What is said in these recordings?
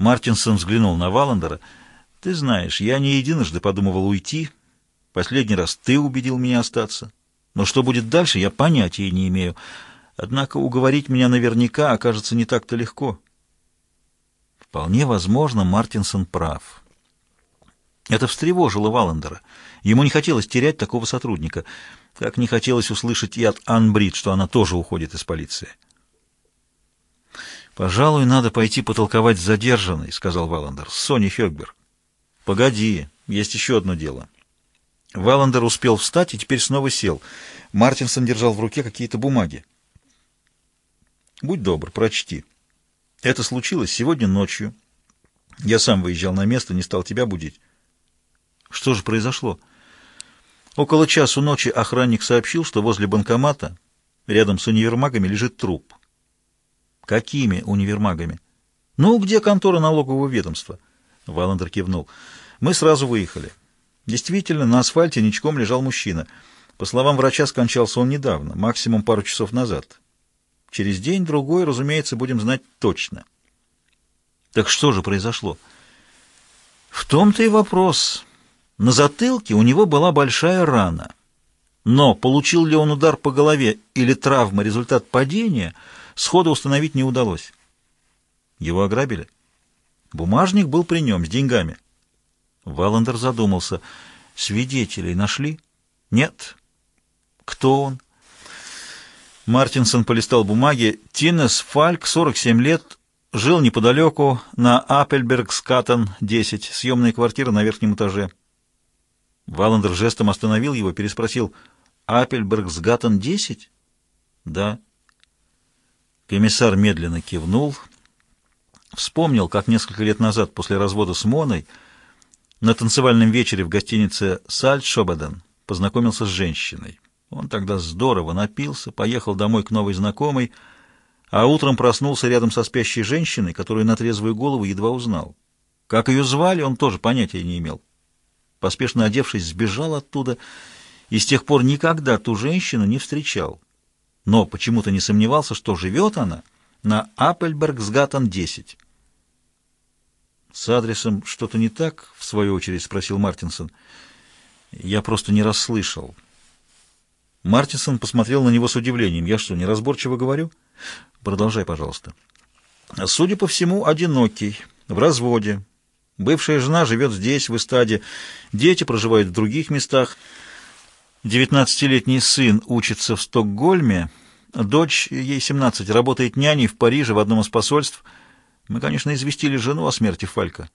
Мартинсон взглянул на Валандера. «Ты знаешь, я не единожды подумывал уйти. Последний раз ты убедил меня остаться. Но что будет дальше, я понятия не имею. Однако уговорить меня наверняка окажется не так-то легко». Вполне возможно, Мартинсон прав. Это встревожило Валандера. Ему не хотелось терять такого сотрудника, как не хотелось услышать и от Ан Брид, что она тоже уходит из полиции. «Пожалуй, надо пойти потолковать с задержанной», — сказал Валандер, — «с Соней Хёкбер». «Погоди, есть еще одно дело». Валандер успел встать и теперь снова сел. Мартинсон держал в руке какие-то бумаги. «Будь добр, прочти. Это случилось сегодня ночью. Я сам выезжал на место, не стал тебя будить». «Что же произошло?» Около часу ночи охранник сообщил, что возле банкомата, рядом с универмагами, лежит труп. Какими универмагами? Ну, где контора налогового ведомства? Валандер кивнул. Мы сразу выехали. Действительно, на асфальте ничком лежал мужчина. По словам врача, скончался он недавно, максимум пару часов назад. Через день-другой, разумеется, будем знать точно. Так что же произошло? В том-то и вопрос. На затылке у него была большая рана. Но получил ли он удар по голове или травма результат падения — сходу установить не удалось. Его ограбили? Бумажник был при нем, с деньгами. Валандер задумался. Свидетелей нашли? Нет. Кто он? Мартинсон полистал бумаги. Тинес Фальк, 47 лет, жил неподалеку, на Аппельбергскаттен, 10, съемная квартира на верхнем этаже. Валандер жестом остановил его, переспросил. «Аппельбергсгаттен, 10?» «Да». Комиссар медленно кивнул, вспомнил, как несколько лет назад после развода с Моной на танцевальном вечере в гостинице «Сальтшобаден» познакомился с женщиной. Он тогда здорово напился, поехал домой к новой знакомой, а утром проснулся рядом со спящей женщиной, которую на трезвую голову едва узнал. Как ее звали, он тоже понятия не имел. Поспешно одевшись, сбежал оттуда и с тех пор никогда ту женщину не встречал но почему-то не сомневался, что живет она на Аппельбергсгаттен 10. «С адресом что-то не так?» — в свою очередь спросил Мартинсон. «Я просто не расслышал». Мартинсон посмотрел на него с удивлением. «Я что, неразборчиво говорю?» «Продолжай, пожалуйста». «Судя по всему, одинокий, в разводе. Бывшая жена живет здесь, в эстаде. Дети проживают в других местах». Девятнадцатилетний сын учится в Стокгольме, дочь, ей 17, работает няней в Париже в одном из посольств. Мы, конечно, известили жену о смерти Фалька.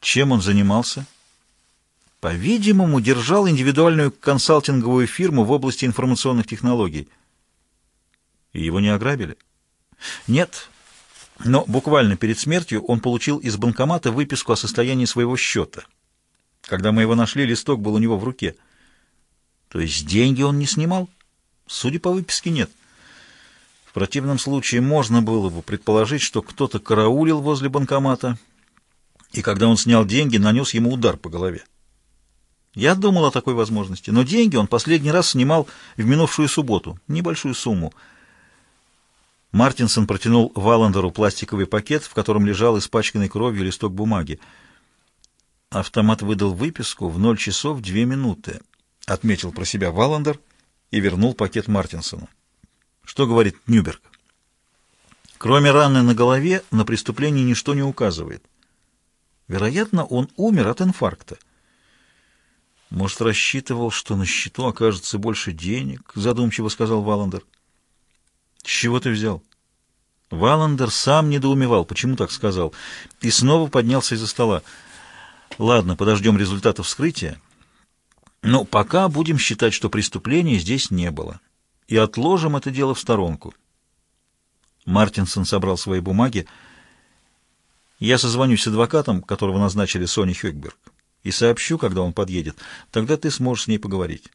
Чем он занимался? По-видимому, держал индивидуальную консалтинговую фирму в области информационных технологий. И его не ограбили? Нет. Но буквально перед смертью он получил из банкомата выписку о состоянии своего счета. Когда мы его нашли, листок был у него в руке — то есть деньги он не снимал? Судя по выписке, нет. В противном случае можно было бы предположить, что кто-то караулил возле банкомата, и когда он снял деньги, нанес ему удар по голове. Я думал о такой возможности, но деньги он последний раз снимал в минувшую субботу, небольшую сумму. Мартинсон протянул Валандеру пластиковый пакет, в котором лежал испачканный кровью листок бумаги. Автомат выдал выписку в 0 часов 2 минуты. — отметил про себя Валандер и вернул пакет Мартинсону. Что говорит Нюберг? Кроме раны на голове, на преступление ничто не указывает. Вероятно, он умер от инфаркта. Может, рассчитывал, что на счету окажется больше денег, задумчиво сказал Валандер. С чего ты взял? Валандер сам недоумевал, почему так сказал, и снова поднялся из-за стола. Ладно, подождем результатов вскрытия. Но пока будем считать, что преступления здесь не было, и отложим это дело в сторонку. Мартинсон собрал свои бумаги. Я созвонюсь с адвокатом, которого назначили Сони Хёкберг, и сообщу, когда он подъедет. Тогда ты сможешь с ней поговорить.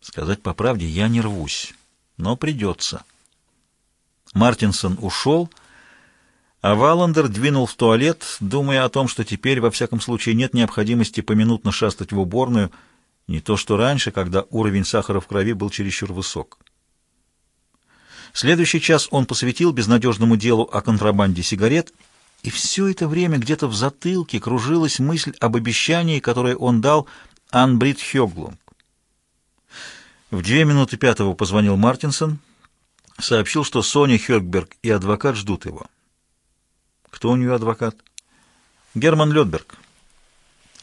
Сказать по правде, я не рвусь, но придется. Мартинсон ушел, а Валандер двинул в туалет, думая о том, что теперь, во всяком случае, нет необходимости поминутно шастать в уборную, не то что раньше, когда уровень сахара в крови был чересчур высок. Следующий час он посвятил безнадежному делу о контрабанде сигарет И все это время где-то в затылке кружилась мысль об обещании, которое он дал Анбрид Хёглунг. В две минуты пятого позвонил Мартинсон, сообщил, что Соня Хёгберг и адвокат ждут его. Кто у нее адвокат? Герман Лёдберг.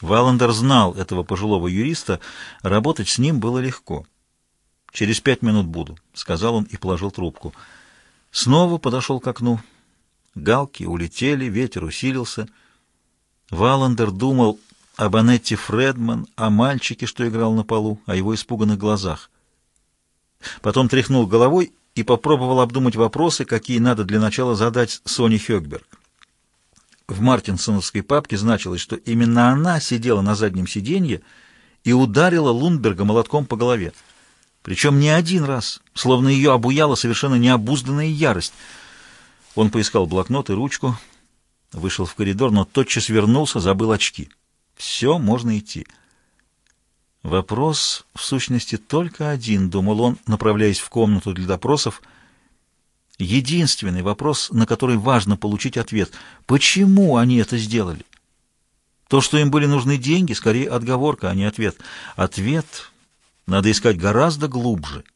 Валандер знал этого пожилого юриста, работать с ним было легко. «Через пять минут буду», — сказал он и положил трубку. Снова подошел к окну. Галки улетели, ветер усилился. Валандер думал об Анетте Фредман, о мальчике, что играл на полу, о его испуганных глазах. Потом тряхнул головой и попробовал обдумать вопросы, какие надо для начала задать Соне Хёкберг. В мартинсоновской папке значилось, что именно она сидела на заднем сиденье и ударила Лундберга молотком по голове. Причем не один раз, словно ее обуяла совершенно необузданная ярость. Он поискал блокнот и ручку, вышел в коридор, но тотчас вернулся, забыл очки. Все, можно идти. Вопрос, в сущности, только один, думал он, направляясь в комнату для допросов — Единственный вопрос, на который важно получить ответ. Почему они это сделали? То, что им были нужны деньги, скорее отговорка, а не ответ. Ответ надо искать гораздо глубже —